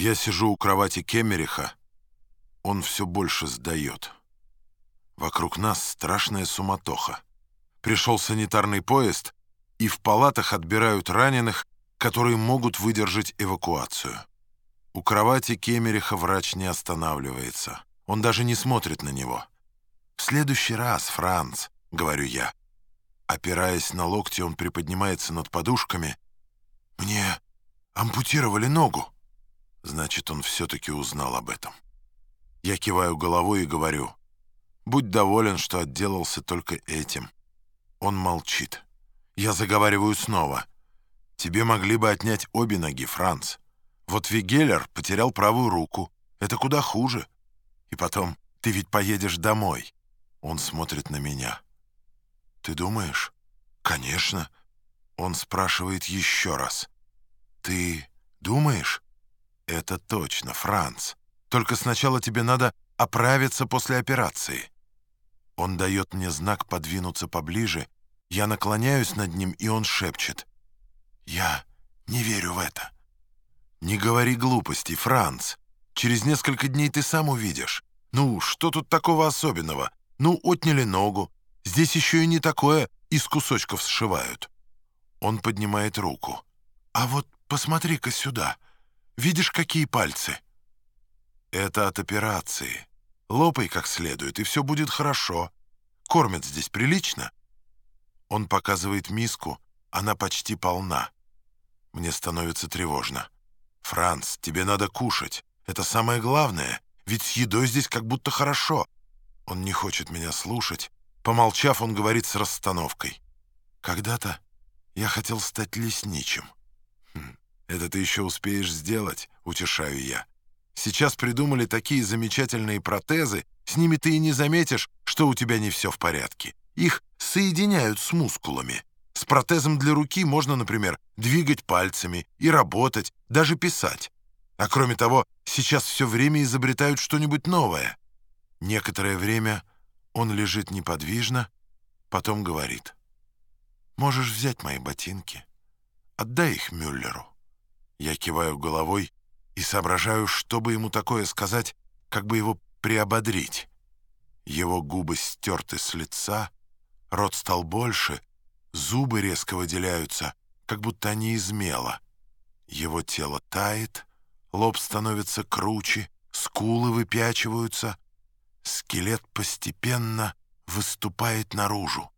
Я сижу у кровати Кемериха. Он все больше сдает. Вокруг нас страшная суматоха. Пришел санитарный поезд, и в палатах отбирают раненых, которые могут выдержать эвакуацию. У кровати Кемериха врач не останавливается. Он даже не смотрит на него. «В следующий раз, Франц», — говорю я. Опираясь на локти, он приподнимается над подушками. «Мне ампутировали ногу». Значит, он все-таки узнал об этом. Я киваю головой и говорю, «Будь доволен, что отделался только этим». Он молчит. Я заговариваю снова. «Тебе могли бы отнять обе ноги, Франц. Вот Вигеллер потерял правую руку. Это куда хуже. И потом, ты ведь поедешь домой». Он смотрит на меня. «Ты думаешь?» «Конечно». Он спрашивает еще раз. «Ты думаешь?» «Это точно, Франц. Только сначала тебе надо оправиться после операции». Он дает мне знак подвинуться поближе. Я наклоняюсь над ним, и он шепчет. «Я не верю в это». «Не говори глупостей, Франц. Через несколько дней ты сам увидишь. Ну, что тут такого особенного? Ну, отняли ногу. Здесь еще и не такое из кусочков сшивают». Он поднимает руку. «А вот посмотри-ка сюда». Видишь, какие пальцы?» «Это от операции. Лопай как следует, и все будет хорошо. Кормят здесь прилично?» Он показывает миску, она почти полна. Мне становится тревожно. «Франц, тебе надо кушать. Это самое главное, ведь с едой здесь как будто хорошо». Он не хочет меня слушать. Помолчав, он говорит с расстановкой. «Когда-то я хотел стать лесничим». «Это ты еще успеешь сделать», — утешаю я. «Сейчас придумали такие замечательные протезы, с ними ты и не заметишь, что у тебя не все в порядке. Их соединяют с мускулами. С протезом для руки можно, например, двигать пальцами и работать, даже писать. А кроме того, сейчас все время изобретают что-нибудь новое». Некоторое время он лежит неподвижно, потом говорит. «Можешь взять мои ботинки. Отдай их Мюллеру». Я киваю головой и соображаю, чтобы ему такое сказать, как бы его приободрить. Его губы стерты с лица, рот стал больше, зубы резко выделяются, как будто они из мела. Его тело тает, лоб становится круче, скулы выпячиваются, скелет постепенно выступает наружу.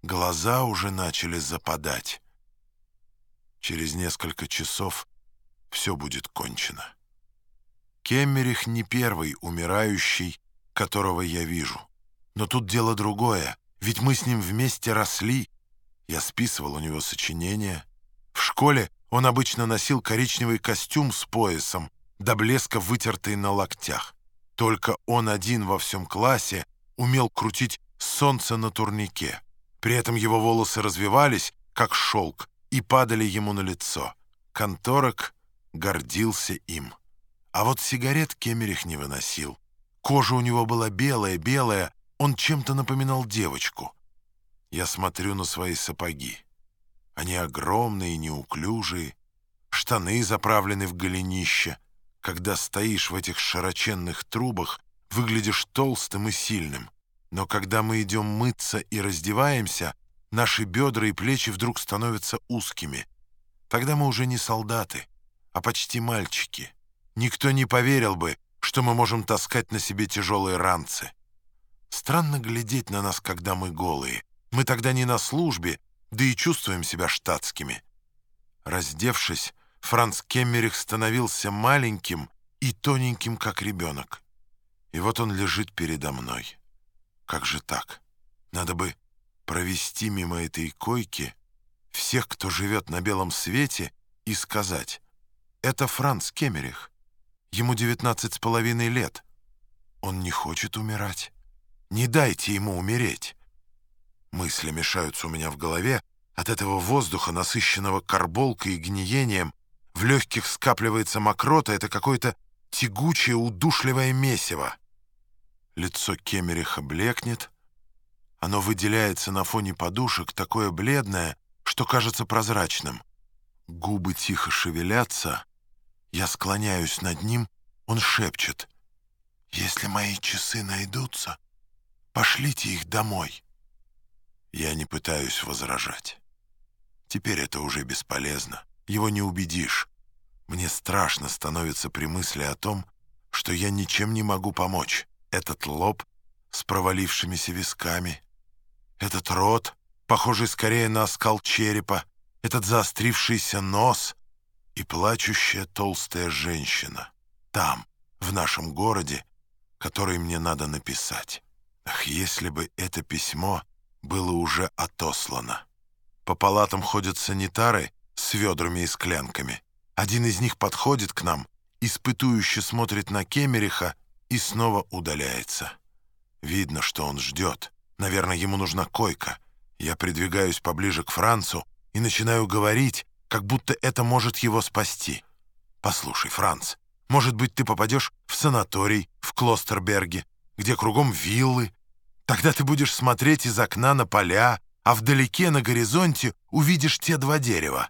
Глаза уже начали западать. Через несколько часов все будет кончено. Кеммерих не первый умирающий, которого я вижу. Но тут дело другое, ведь мы с ним вместе росли. Я списывал у него сочинения. В школе он обычно носил коричневый костюм с поясом, до блеска вытертый на локтях. Только он один во всем классе умел крутить солнце на турнике. При этом его волосы развивались, как шелк, и падали ему на лицо. Конторок гордился им. А вот сигарет Кемерих не выносил. Кожа у него была белая-белая, он чем-то напоминал девочку. Я смотрю на свои сапоги. Они огромные и неуклюжие, штаны заправлены в голенище. Когда стоишь в этих широченных трубах, выглядишь толстым и сильным. Но когда мы идем мыться и раздеваемся, наши бедра и плечи вдруг становятся узкими. Тогда мы уже не солдаты, а почти мальчики. Никто не поверил бы, что мы можем таскать на себе тяжелые ранцы. Странно глядеть на нас, когда мы голые. Мы тогда не на службе, да и чувствуем себя штатскими. Раздевшись, Франц Кеммерих становился маленьким и тоненьким, как ребенок. И вот он лежит передо мной. Как же так? Надо бы провести мимо этой койки всех, кто живет на белом свете, и сказать это Франц Кемерих. Ему девятнадцать с половиной лет. Он не хочет умирать. Не дайте ему умереть. Мысли мешаются у меня в голове. От этого воздуха, насыщенного карболкой и гниением, в легких скапливается мокрота, это какое-то тягучее, удушливое месиво. Лицо Кемериха блекнет. Оно выделяется на фоне подушек, такое бледное, что кажется прозрачным. Губы тихо шевелятся — Я склоняюсь над ним, он шепчет. «Если мои часы найдутся, пошлите их домой». Я не пытаюсь возражать. Теперь это уже бесполезно. Его не убедишь. Мне страшно становится при мысли о том, что я ничем не могу помочь. Этот лоб с провалившимися висками, этот рот, похожий скорее на оскал черепа, этот заострившийся нос и плачущая толстая женщина. Там, в нашем городе, который мне надо написать. Ах, если бы это письмо было уже отослано. По палатам ходят санитары с ведрами и склянками. Один из них подходит к нам, испытующе смотрит на Кемериха и снова удаляется. Видно, что он ждет. Наверное, ему нужна койка. Я придвигаюсь поближе к Францу и начинаю говорить, как будто это может его спасти. «Послушай, Франц, может быть, ты попадешь в санаторий в Клостерберге, где кругом виллы, Тогда ты будешь смотреть из окна на поля, а вдалеке на горизонте увидишь те два дерева.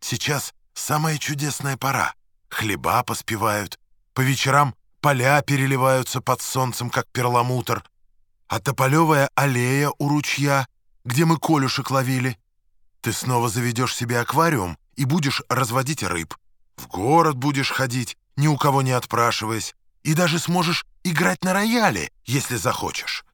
Сейчас самая чудесная пора. Хлеба поспевают, по вечерам поля переливаются под солнцем, как перламутр, а тополевая аллея у ручья, где мы колюшек ловили. Ты снова заведешь себе аквариум и будешь разводить рыб. В город будешь ходить, ни у кого не отпрашиваясь, и даже сможешь играть на рояле, если захочешь.